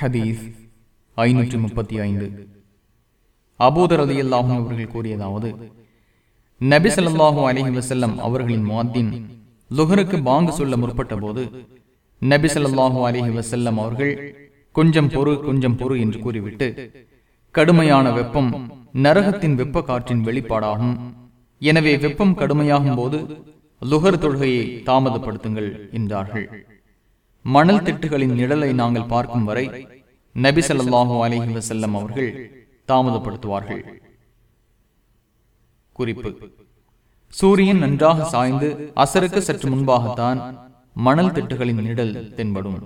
ஹதீஸ் ஐநூற்றி முப்பத்தி ஐந்து. அபூதர் அலி அல்லாஹும் அவர்கள் கூறியதாவது நபி அலஹி வசல்லம் அவர்களின் மாத்தின் லுஹருக்கு பாங்கு சொல்ல முற்பட்ட போது நபி அலஹி வசல்லம் அவர்கள் கொஞ்சம் பொறு கொஞ்சம் பொறு என்று கூறிவிட்டு கடுமையான வெப்பம் நரகத்தின் வெப்ப காற்றின் வெளிப்பாடாகும். எனவே வெப்பம் கடுமையாகும் போது லுகர் தொழுகையை தாமதப்படுத்துங்கள் என்றார்கள். மணல் திட்டுகளின் நிழலை நாங்கள் பார்க்கும் வரை நபி ஸல்லல்லாஹு அலைஹி வஸல்லம் அவர்கள் தாமதப்படுத்துவார்கள். குறிப்பு. சூரியன் நன்றாக சாய்ந்து அசருக்கு சற்று முன்பாகத்தான் மணல் திட்டுகளின் நிழல் தென்படும்.